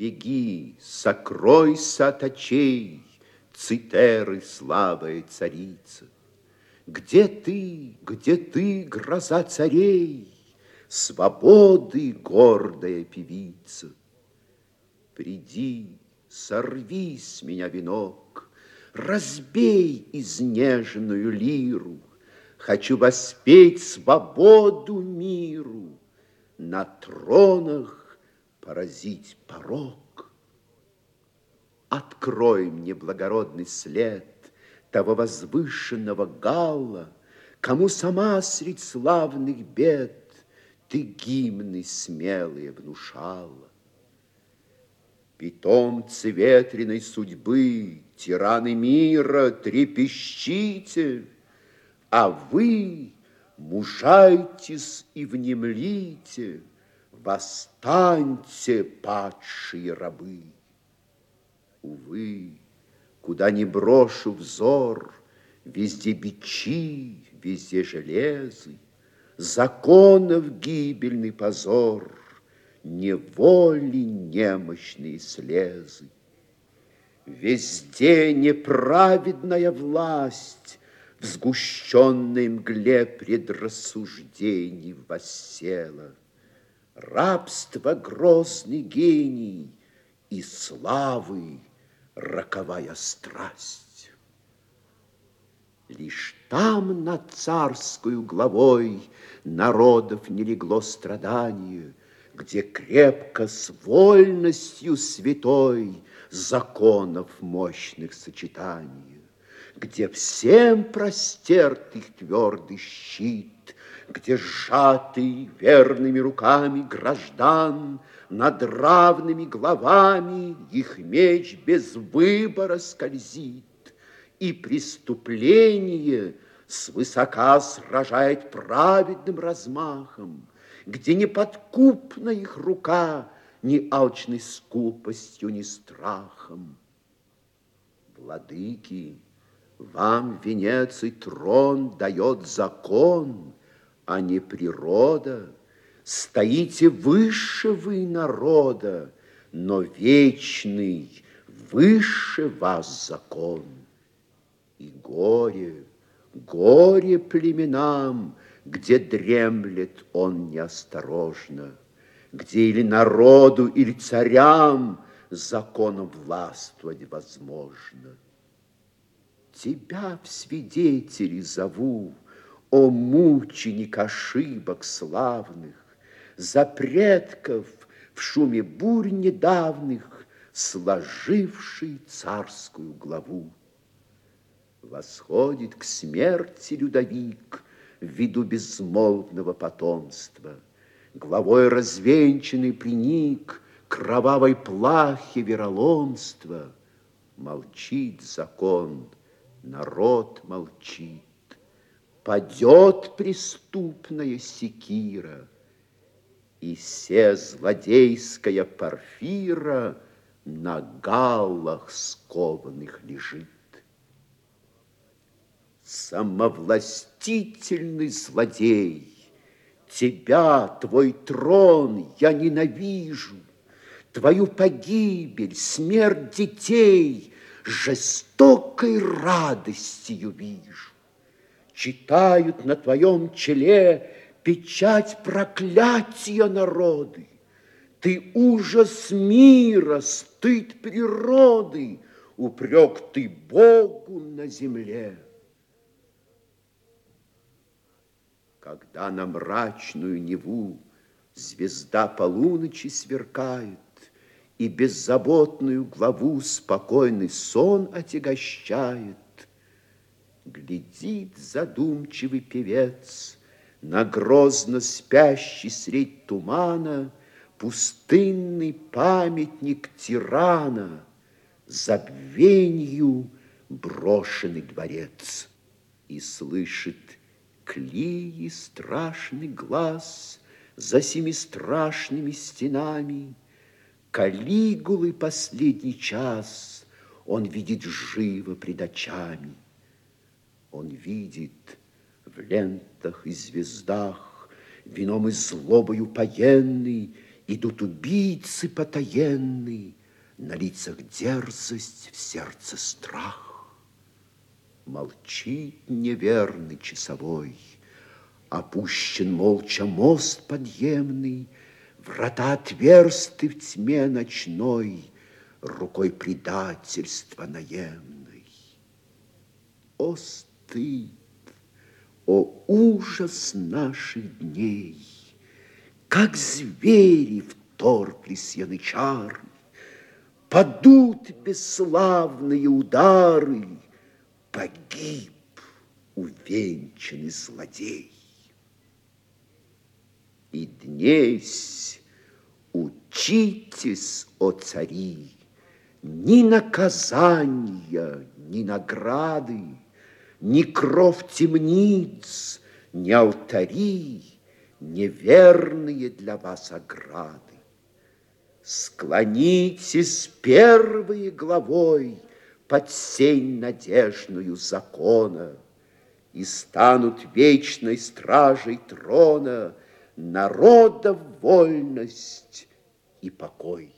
Беги, сокройся от очей, Цитеры, слабая царица. Где ты, где ты, гроза царей, Свободы гордая певица? Приди, сорви с меня венок, Разбей изнеженную лиру, Хочу воспеть свободу миру, На тронах поразить порог. Открой мне благородный след Того возвышенного галла, Кому сама средь славных бед Ты гимны смелые внушала. Питомцы ветреной судьбы, Тираны мира, трепещите, А вы мужайтесь и внемлите, Восстаньте, падшие рабы. Увы, куда ни брошу взор, Везде бичи, везде железы, Законов гибельный позор, Неволи немощные слезы. Везде неправедная власть В сгущенной мгле предрассуждений воссела рабство грозный гений и славы роковая страсть. Лишь там над царскую главой народов не легло страдание, где крепко с вольностью святой законов мощных сочетания, где всем простерт их твердый щит, где сжатый верными руками граждан над равными главами их меч без выбора скользит, и преступление свысока сражает праведным размахом, где неподкупна их рука ни алчной скупостью, ни страхом. Владыки, вам венец и трон дает закон, а не природа. Стоите выше вы народа, но вечный выше вас закон. И горе, горе племенам, где дремлет он неосторожно, где или народу, или царям законом властвовать возможно. Тебя в свидетели зову, о, мученик ошибок славных, За предков в шуме бурь недавних Сложивший царскую главу. Восходит к смерти Людовик В виду безмолвного потомства. Главой развенчанный приник Кровавой плахи вероломства. Молчит закон, народ молчит падет преступная секира, И се злодейская порфира На галлах скованных лежит. Самовластительный злодей, Тебя, твой трон я ненавижу, Твою погибель, смерть детей Жестокой радостью вижу читают на твоем челе печать проклятия народы. Ты ужас мира, стыд природы, упрек ты Богу на земле. Когда на мрачную Неву звезда полуночи сверкает, и беззаботную главу спокойный сон отягощает, Глядит задумчивый певец На грозно спящий средь тумана Пустынный памятник тирана, Забвенью брошенный дворец. И слышит клеи страшный глаз За семи страшными стенами, Калигулы последний час Он видит живо пред очами. Он видит в лентах и звездах, Вином и злобою поенный, Идут убийцы потаенные, На лицах дерзость, в сердце страх. Молчит неверный часовой, Опущен молча мост подъемный, Врата отверсты в тьме ночной, Рукой предательства наемной. О, стыд! О, ужас наших дней! Как звери вторглись янычары, Падут бесславные удары, Погиб увенчанный злодей. И днесь учитесь, о цари, Ни наказания, ни награды, Ни кров темниц, ни алтари, Неверные для вас ограды. Склонитесь первой главой Под сень надежную закона, И станут вечной стражей трона Народа вольность и покой.